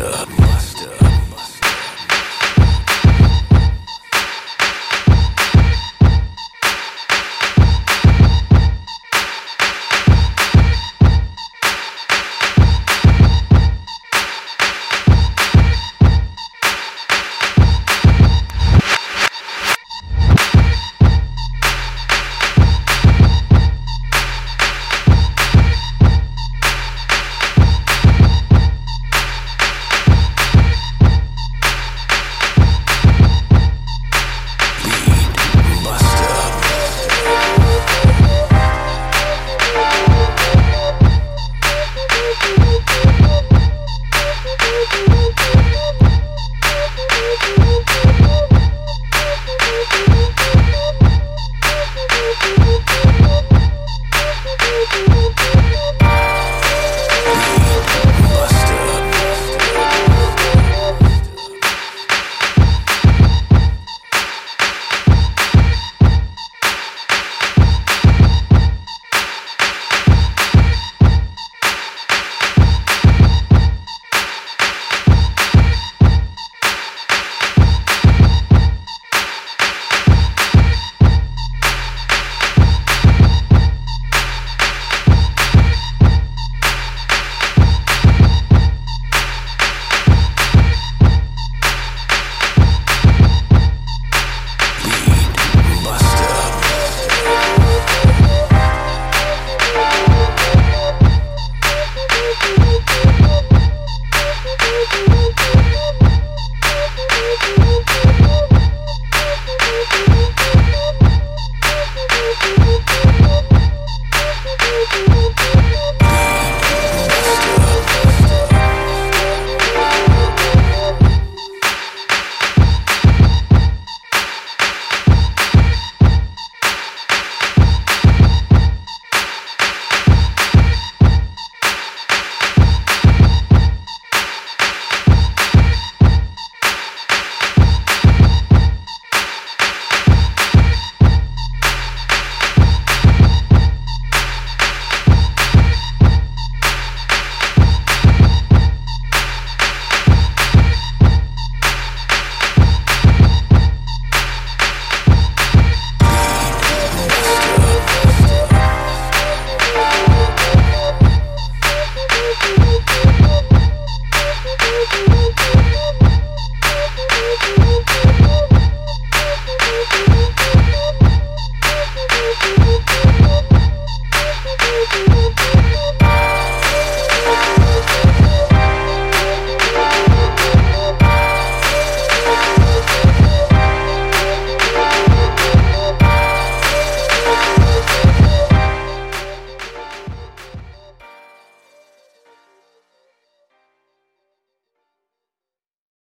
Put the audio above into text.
Mixer.